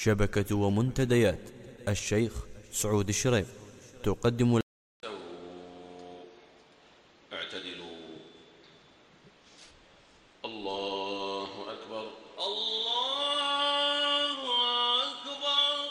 شبكة ومنتديات. الشيخ سعود الشريف. تقدم اعتدلوا الله أكبر الله أكبر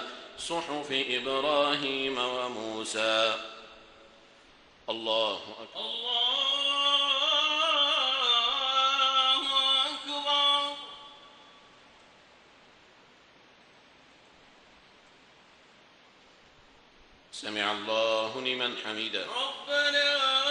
صحف إبراهيم وموسى. الله أكبر. الله أكبر. سمع الله لمن حمده. ربنا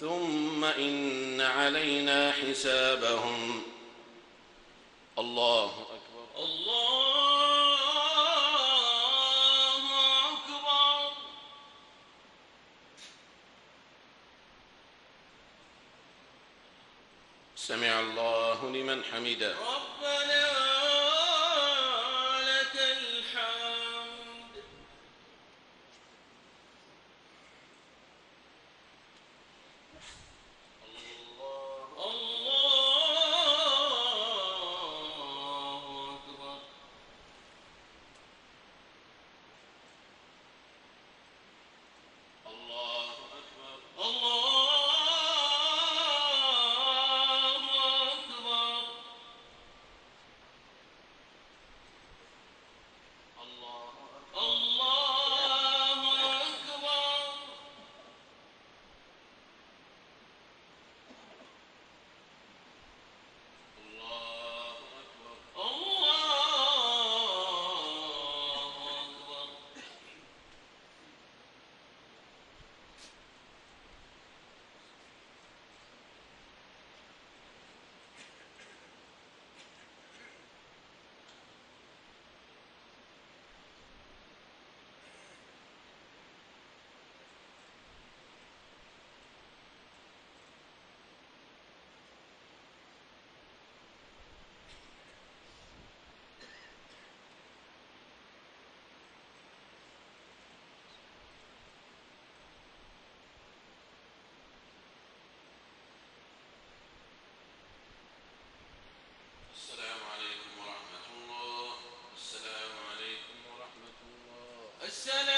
ثم إن علينا حسابهم. الله أكبر. الله أكبر. سمع الله لمن حمده. ربنا السلام